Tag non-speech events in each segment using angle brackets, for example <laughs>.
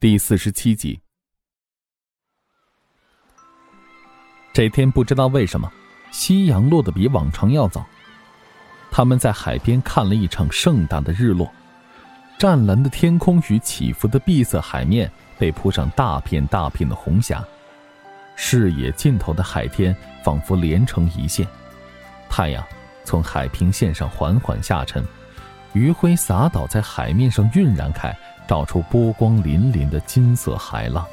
第四十七集。这天不知道为什么，夕阳落得比往常要早。他们在海边看了一场盛大的日落，湛蓝的天空与起伏的碧色海面被铺上大片大片的红霞，视野尽头的海天仿佛连成一线。太阳从海平线上缓缓下沉，余晖洒倒在海面上晕染开。照出波光粼粼的金色海浪。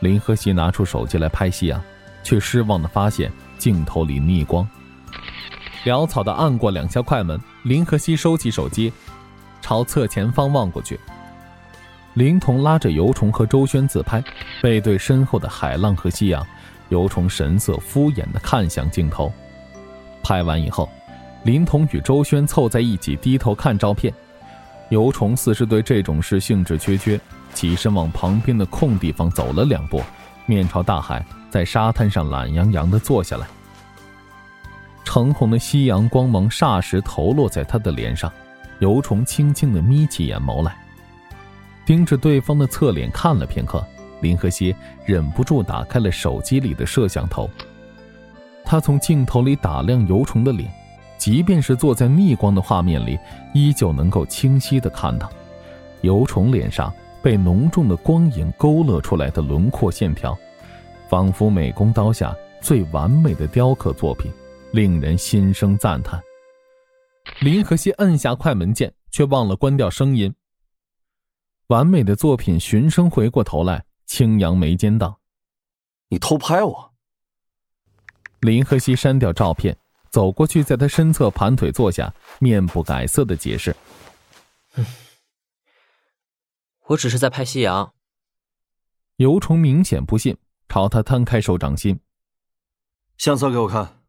林和熙拿出手机来拍夕阳，却失望的发现镜头里逆光。潦草的按过两下快门，林和熙收起手机，朝侧前方望过去。林童拉着尤虫和周轩自拍，背对身后的海浪和夕阳，尤虫神色敷衍的看向镜头。拍完以后，林童与周轩凑在一起低头看照片。尤虫似是对这种事兴致缺缺，起身往旁边的空地方走了两步，面朝大海，在沙滩上懒洋洋地坐下来。橙红的夕阳光芒霎时投落在他的脸上，尤虫轻轻地眯起眼眸来，盯着对方的侧脸看了片刻。林和熙忍不住打开了手机里的摄像头，他从镜头里打量尤虫的脸。即便是坐在逆光的画面里，依旧能够清晰的看到，尤虫脸上被浓重的光影勾勒出来的轮廓线条，仿佛美工刀下最完美的雕刻作品，令人心生赞叹。林和熙按下快门键，却忘了关掉声音。完美的作品，循声回过头来，轻扬眉间道：“你偷拍我。”林和熙删掉照片。走过去，在他身侧盘腿坐下，面不改色的解释：“嗯，我只是在拍夕阳。”尤虫明显不信，朝他摊开手掌心：“相册给我看。”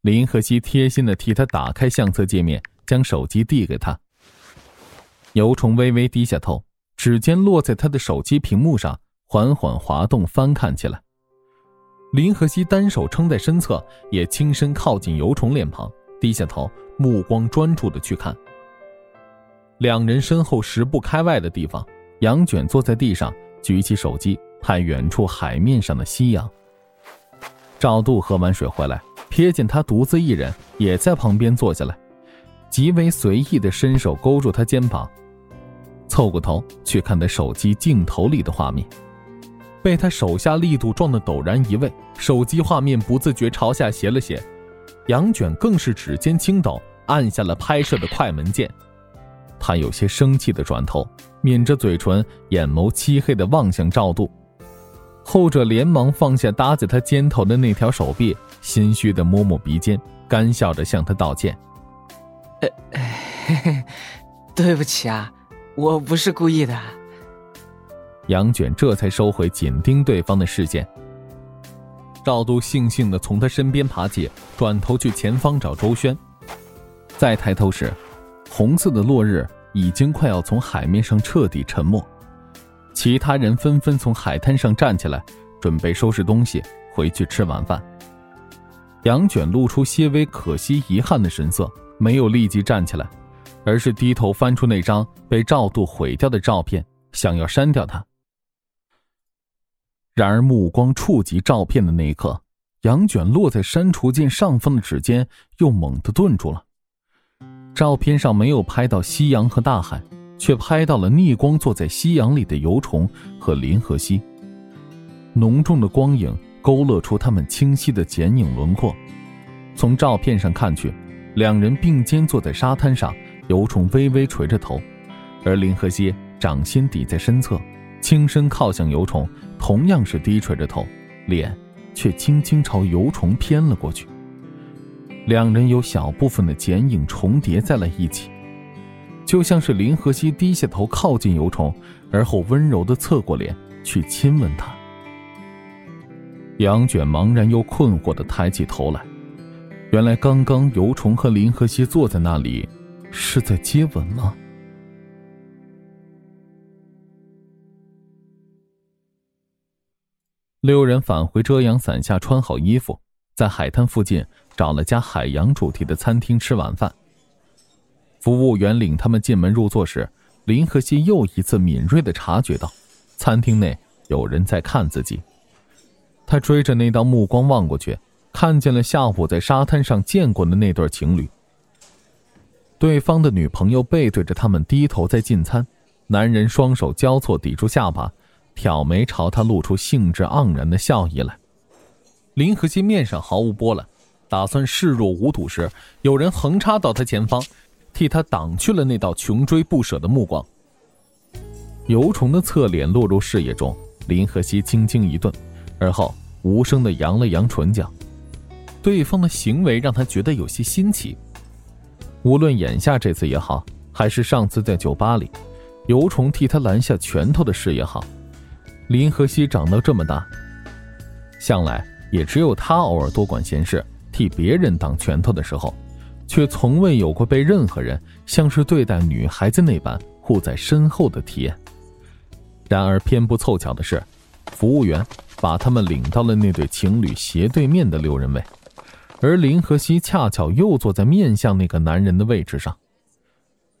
林和熙贴心的替他打开相册界面，将手机递给他。尤虫微微低下头，指尖落在他的手机屏幕上，缓缓滑动，翻看起来。林和熙单手撑在身侧，也轻身靠近油虫脸庞，低下头，目光专注的去看。两人身后十步开外的地方，杨卷坐在地上，举起手机看远处海面上的夕阳。赵度喝完水回来，瞥见他独自一人，也在旁边坐下来，极为随意的伸手勾住他肩膀，凑过头去看他手机镜头里的画面。被他手下力度撞得陡然移位，手机画面不自觉朝下斜了斜，杨卷更是指尖轻抖，按下了拍摄的快门键。他有些生气的转头，抿着嘴唇，眼眸漆黑的望向赵度，后者连忙放下搭在他肩头的那条手臂，心虚的摸摸鼻尖，干笑着向他道歉：“呃，<laughs> 对不起啊，我不是故意的。”杨卷这才收回紧盯对方的视线。赵都悻悻地从他身边爬起，转头去前方找周轩。再抬头时，红色的落日已经快要从海面上彻底沉没。其他人纷纷从海滩上站起来，准备收拾东西回去吃晚饭。杨卷露出些微可惜、遗憾的神色，没有立即站起来，而是低头翻出那张被赵度毁掉的照片，想要删掉它。然而，目光触及照片的那一刻，杨卷落在删除键上方的指尖又猛地顿住了。照片上没有拍到夕阳和大海，却拍到了逆光坐在夕阳里的油虫和林和熙。浓重的光影勾勒出他们清晰的剪影轮廓。从照片上看去，两人并肩坐在沙滩上，油虫微微垂着头，而林和熙掌心抵在身侧，轻身靠向油虫。同样是低垂着头，脸却轻轻朝油虫偏了过去。两人有小部分的剪影重叠在了一起，就像是林和熙低下头靠近油虫，而后温柔的侧过脸去亲吻他。杨卷茫然又困惑的抬起头来，原来刚刚油虫和林和熙坐在那里，是在接吻吗？六人返回遮阳伞下，穿好衣服，在海滩附近找了家海洋主题的餐厅吃晚饭。服务员领他们进门入座时，林和熙又一次敏锐的察觉到，餐厅内有人在看自己。他追着那道目光望过去，看见了下午在沙滩上见过的那对情侣。对方的女朋友背对着他们低头在进餐，男人双手交错抵住下巴，挑眉朝他露出兴致盎然的笑意来。林和熙面上毫无波澜，打算视若无睹时，有人横插到他前方，替他挡去了那道穷追不舍的目光。油虫的侧脸落入视野中，林和熙轻轻一顿，而后。无声的扬了扬唇角，对方的行为让他觉得有些新奇。无论眼下这次也好，还是上次在酒吧里，尤虫替他拦下拳头的事也好，林和熙长到这么大，向来也只有他偶尔多管闲事，替别人挡拳头的时候，却从未有过被任何人像是对待女孩子那般护在身后的体验。然而偏不凑巧的是，服务员。把他们领到了那对情侣斜对面的六人位，而林和熙恰巧又坐在面向那个男人的位置上。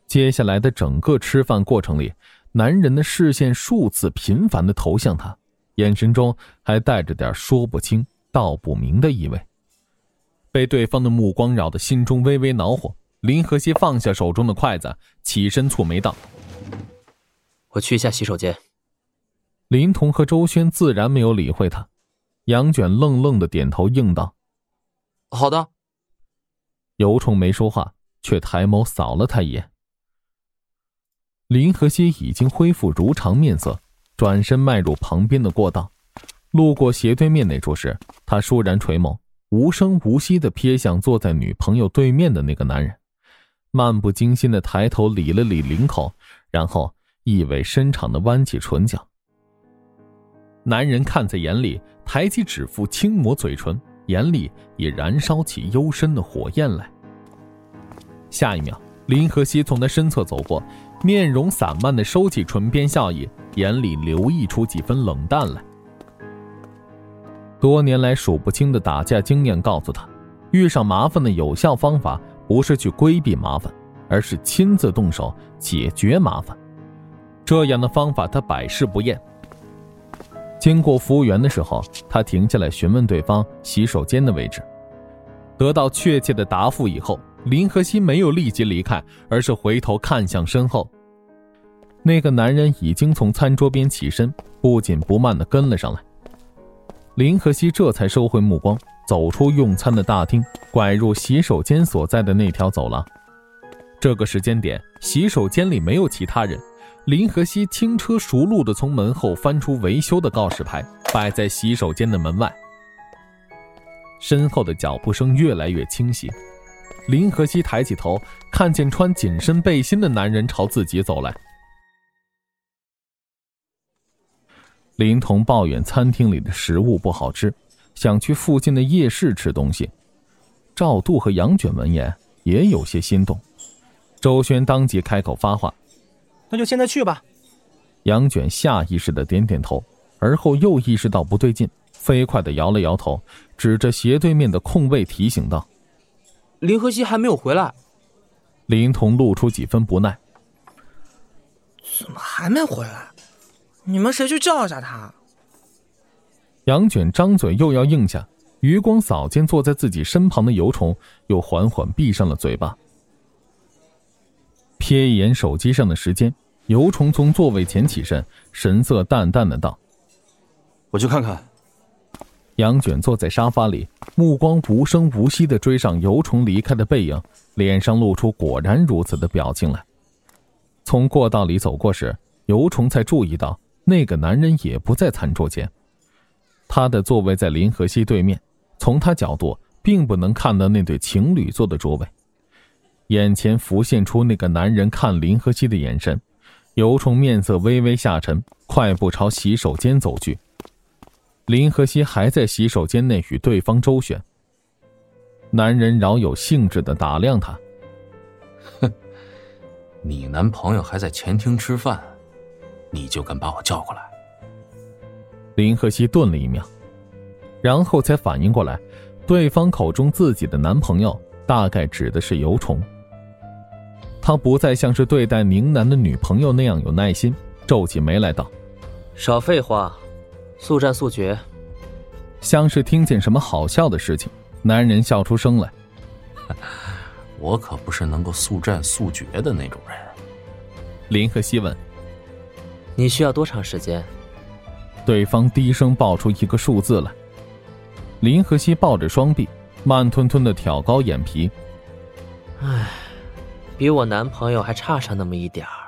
接下来的整个吃饭过程里，男人的视线数次频繁的投向他，眼神中还带着点说不清道不明的意味。被对方的目光扰得心中微微恼火，林和熙放下手中的筷子，起身蹙眉道：“我去一下洗手间。”林童和周轩自然没有理会他，杨卷愣愣的点头应道：“好的。”尤虫没说话，却抬眸扫了他一眼。林和熙已经恢复如常面色，转身迈入旁边的过道，路过斜对面那处时，他倏然垂眸，无声无息的瞥向坐在女朋友对面的那个男人，漫不经心的抬头理了理领口，然后意味深长的弯起唇角。男人看在眼里，抬起指腹轻抹嘴唇，眼里也燃烧起幽深的火焰来。下一秒，林和熙从他身侧走过，面容散漫的收起唇边笑意，眼里流溢出几分冷淡来。多年来数不清的打架经验告诉他，遇上麻烦的有效方法不是去规避麻烦，而是亲自动手解决麻烦。这样的方法他百试不厌。经过服务员的时候，他停下来询问对方洗手间的位置。得到确切的答复以后，林和熙没有立即离开，而是回头看向身后。那个男人已经从餐桌边起身，不紧不慢地跟了上来。林和熙这才收回目光，走出用餐的大厅，拐入洗手间所在的那条走廊。这个时间点，洗手间里没有其他人。林和熙轻车熟路地从门后翻出维修的告示牌，摆在洗手间的门外。身后的脚步声越来越清晰，林和熙抬起头，看见穿紧身背心的男人朝自己走来。林童抱怨餐厅里的食物不好吃，想去附近的夜市吃东西。赵度和杨卷闻言也有些心动，周轩当即开口发话。那就现在去吧。杨卷下意识的点点头，而后又意识到不对劲，飞快的摇了摇头，指着斜对面的空位提醒道：“林和熙还没有回来。”林童露出几分不耐：“怎么还没回来？你们谁去叫一下他？”杨卷张嘴又要应下，余光扫见坐在自己身旁的油虫，又缓缓闭上了嘴巴。瞥一眼手机上的时间，尤虫从座位前起身，神色淡淡的道：“我去看看。”杨卷坐在沙发里，目光无声无息的追上尤虫离开的背影，脸上露出果然如此的表情来。从过道里走过时，尤虫才注意到那个男人也不在餐桌前，他的座位在林和熙对面，从他角度并不能看到那对情侣坐的桌位。眼前浮现出那个男人看林和熙的眼神，尤虫面色微微下沉，快步朝洗手间走去。林和熙还在洗手间内与对方周旋。男人饶有兴致的打量他：“哼，你男朋友还在前厅吃饭，你就敢把我叫过来？”林和熙顿了一秒，然后才反应过来，对方口中自己的男朋友大概指的是尤虫。他不再像是对待宁南的女朋友那样有耐心，皱起眉来道：“少废话，速战速决。”像是听见什么好笑的事情，男人笑出声来：“ <laughs> 我可不是能够速战速决的那种人。”林和熙问：“你需要多长时间？”对方低声报出一个数字来。林和熙抱着双臂，慢吞吞的挑高眼皮。唉，比我男朋友还差上那么一点儿。